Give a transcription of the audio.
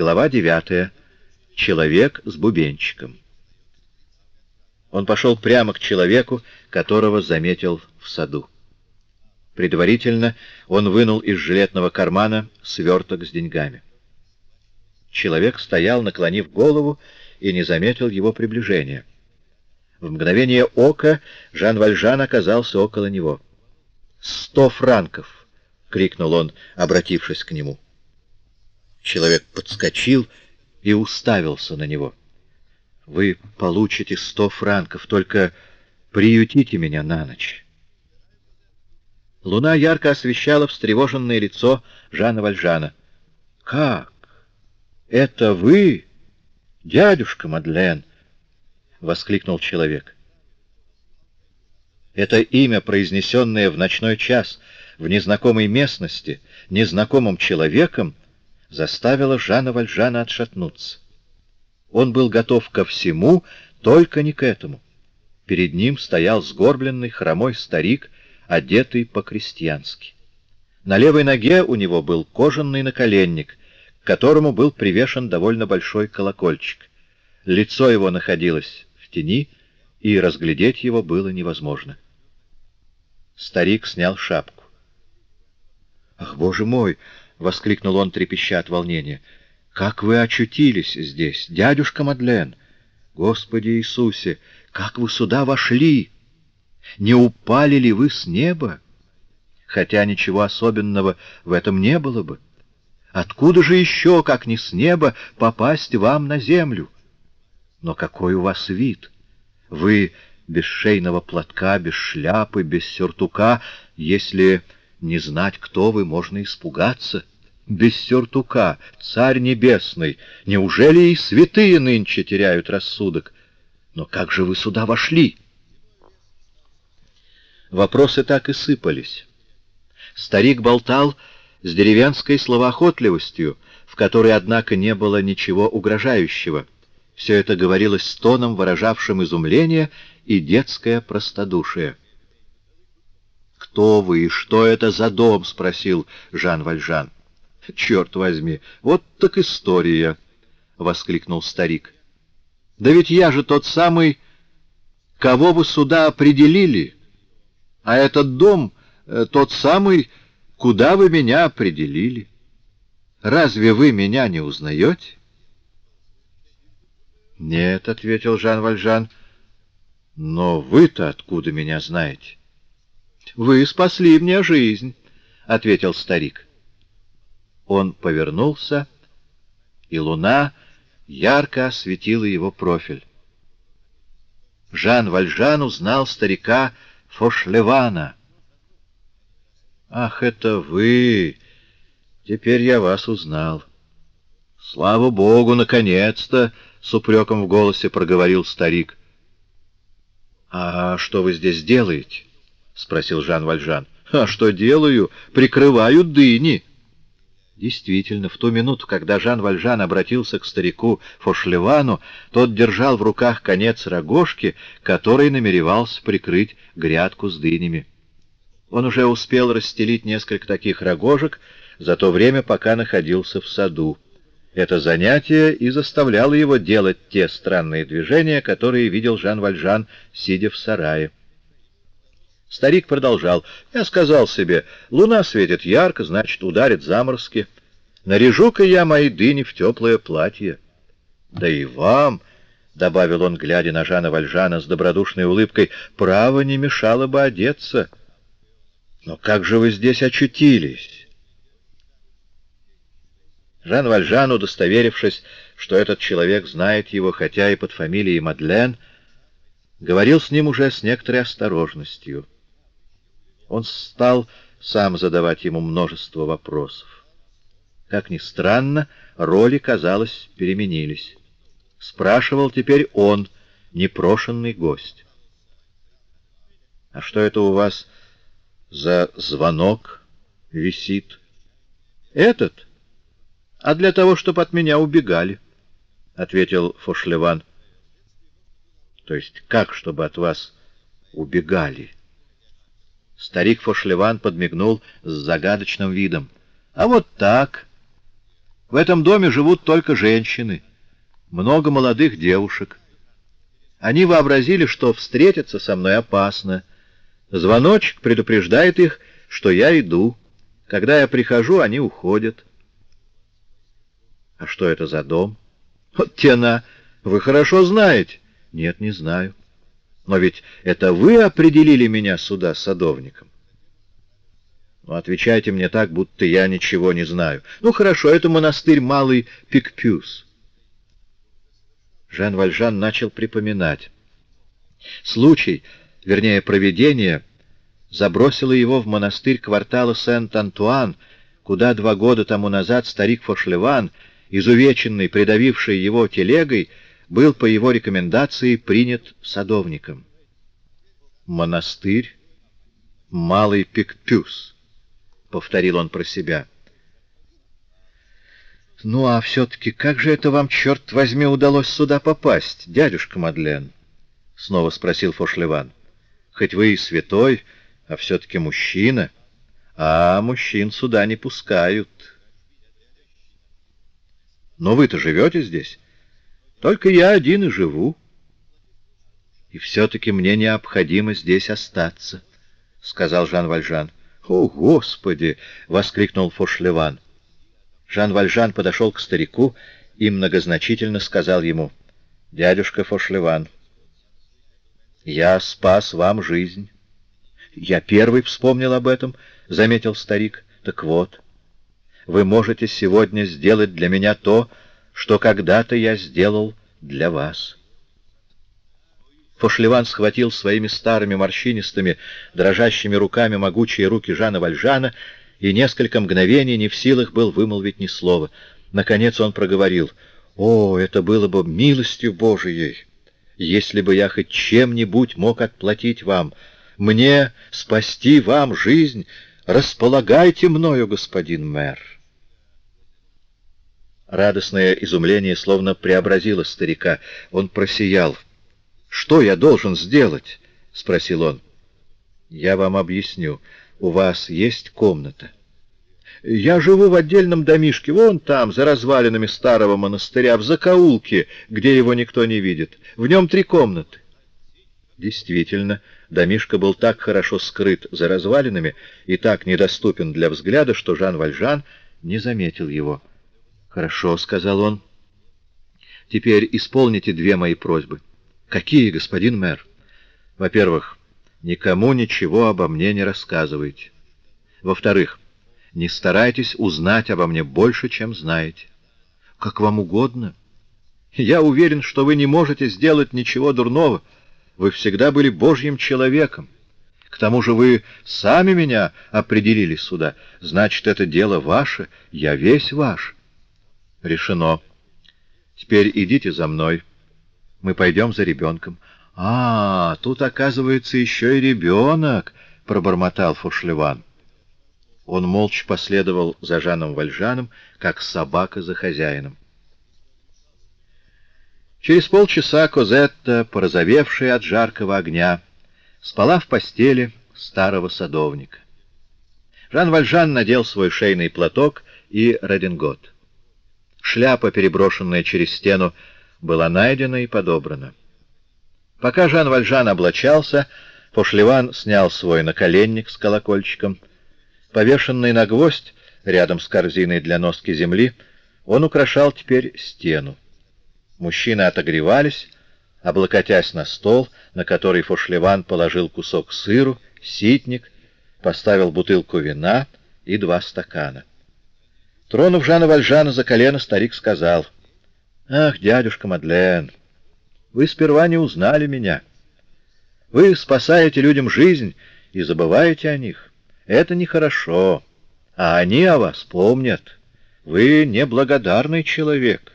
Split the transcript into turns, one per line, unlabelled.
Глава девятая. Человек с бубенчиком. Он пошел прямо к человеку, которого заметил в саду. Предварительно он вынул из жилетного кармана сверток с деньгами. Человек стоял, наклонив голову, и не заметил его приближения. В мгновение ока Жан Вальжан оказался около него. «Сто франков!» — крикнул он, обратившись к нему. Человек подскочил и уставился на него. «Вы получите сто франков, только приютите меня на ночь». Луна ярко освещала встревоженное лицо Жана Вальжана. «Как? Это вы, дядюшка Мадлен?» — воскликнул человек. Это имя, произнесенное в ночной час в незнакомой местности, незнакомым человеком, заставило Жана Вальжана отшатнуться. Он был готов ко всему, только не к этому. Перед ним стоял сгорбленный, хромой старик, одетый по-крестьянски. На левой ноге у него был кожаный наколенник, к которому был привешен довольно большой колокольчик. Лицо его находилось тени, и разглядеть его было невозможно. Старик снял шапку. «Ах, боже мой!» — воскликнул он, трепеща от волнения. «Как вы очутились здесь, дядюшка Мадлен? Господи Иисусе, как вы сюда вошли? Не упали ли вы с неба? Хотя ничего особенного в этом не было бы. Откуда же еще, как не с неба, попасть вам на землю?» Но какой у вас вид! Вы без шейного платка, без шляпы, без сюртука. Если не знать, кто вы, можно испугаться. Без сюртука, царь небесный, неужели и святые нынче теряют рассудок? Но как же вы сюда вошли? Вопросы так и сыпались. Старик болтал с деревенской словоохотливостью, в которой, однако, не было ничего угрожающего — все это говорилось с тоном, выражавшим изумление и детское простодушие. «Кто вы и что это за дом?» — спросил Жан Вальжан. «Черт возьми, вот так история!» — воскликнул старик. «Да ведь я же тот самый, кого вы сюда определили, а этот дом э, тот самый, куда вы меня определили. Разве вы меня не узнаете?» «Нет», — ответил Жан Вальжан, — «но вы-то откуда меня знаете?» «Вы спасли мне жизнь», — ответил старик. Он повернулся, и луна ярко осветила его профиль. Жан Вальжан узнал старика Фошлевана. «Ах, это вы! Теперь я вас узнал. Слава Богу, наконец-то!» — с упреком в голосе проговорил старик. «А что вы здесь делаете?» — спросил Жан Вальжан. «А что делаю? Прикрываю дыни». Действительно, в ту минуту, когда Жан Вальжан обратился к старику Фошлевану, тот держал в руках конец рогожки, который намеревался прикрыть грядку с дынями. Он уже успел расстелить несколько таких рогожек за то время, пока находился в саду. Это занятие и заставляло его делать те странные движения, которые видел Жан Вальжан, сидя в сарае. Старик продолжал. «Я сказал себе, луна светит ярко, значит, ударит заморозки. Наряжу-ка я мои дыни в теплое платье. Да и вам, — добавил он, глядя на Жана Вальжана с добродушной улыбкой, — право не мешало бы одеться. Но как же вы здесь очутились?» Жан Вальжан, удостоверившись, что этот человек знает его, хотя и под фамилией Мадлен, говорил с ним уже с некоторой осторожностью. Он стал сам задавать ему множество вопросов. Как ни странно, роли, казалось, переменились. Спрашивал теперь он, непрошенный гость. «А что это у вас за звонок висит?» «Этот?» а для того, чтобы от меня убегали, — ответил Фошлеван. — То есть как, чтобы от вас убегали? Старик Фошлеван подмигнул с загадочным видом. — А вот так. В этом доме живут только женщины, много молодых девушек. Они вообразили, что встретиться со мной опасно. Звоночек предупреждает их, что я иду. Когда я прихожу, они уходят. А что это за дом? Вот тена, вы хорошо знаете. Нет, не знаю. Но ведь это вы определили меня сюда садовником. Ну, отвечайте мне так, будто я ничего не знаю. Ну, хорошо, это монастырь Малый Пикпюс. Жан Вальжан начал припоминать. Случай, вернее, провидение, забросило его в монастырь квартала Сент-Антуан, куда два года тому назад старик Фошлеван, изувеченный, придавивший его телегой, был по его рекомендации принят садовником. «Монастырь? Малый Пикпюс», — повторил он про себя. «Ну а все-таки как же это вам, черт возьми, удалось сюда попасть, дядюшка Мадлен?» — снова спросил Фошлеван. «Хоть вы и святой, а все-таки мужчина, а мужчин сюда не пускают». «Но вы-то живете здесь?» «Только я один и живу». «И все-таки мне необходимо здесь остаться», — сказал Жан Вальжан. «О, Господи!» — воскликнул Фошлеван. Жан Вальжан подошел к старику и многозначительно сказал ему, «Дядюшка Фошлеван, я спас вам жизнь». «Я первый вспомнил об этом», — заметил старик. «Так вот, вы можете сегодня сделать для меня то, что когда-то я сделал для вас». Фошлеван схватил своими старыми морщинистыми, дрожащими руками могучие руки Жана Вальжана и несколько мгновений не в силах был вымолвить ни слова. Наконец он проговорил, «О, это было бы милостью Божией, если бы я хоть чем-нибудь мог отплатить вам, мне спасти вам жизнь, располагайте мною, господин мэр». Радостное изумление словно преобразило старика. Он просиял. «Что я должен сделать?» — спросил он. «Я вам объясню у вас есть комната. Я живу в отдельном домишке, вон там, за развалинами старого монастыря, в закоулке, где его никто не видит. В нем три комнаты. Действительно, домишка был так хорошо скрыт за развалинами и так недоступен для взгляда, что Жан Вальжан не заметил его. «Хорошо», — сказал он. «Теперь исполните две мои просьбы». «Какие, господин мэр?» «Во-первых, никому ничего обо мне не рассказывайте. Во-вторых, не старайтесь узнать обо мне больше, чем знаете. Как вам угодно. Я уверен, что вы не можете сделать ничего дурного. Вы всегда были Божьим человеком. К тому же вы сами меня определили сюда. Значит, это дело ваше, я весь ваш. Решено. Теперь идите за мной. Мы пойдем за ребенком. «А, тут, оказывается, еще и ребенок!» — пробормотал Фушлеван. Он молча последовал за Жаном Вальжаном, как собака за хозяином. Через полчаса Козетта, порозовевшая от жаркого огня, спала в постели старого садовника. Жан Вальжан надел свой шейный платок и редингот. Шляпа, переброшенная через стену, была найдена и подобрана. Пока Жан Вальжан облачался, Пошлеван снял свой наколенник с колокольчиком. Повешенный на гвоздь, рядом с корзиной для носки земли, он украшал теперь стену. Мужчины отогревались, облокотясь на стол, на который Фошлеван положил кусок сыру, ситник, поставил бутылку вина и два стакана. Тронув Жана Вальжана за колено, старик сказал, «Ах, дядюшка Мадлен!» Вы сперва не узнали меня. Вы спасаете людям жизнь и забываете о них. Это нехорошо. А они о вас помнят. Вы неблагодарный человек».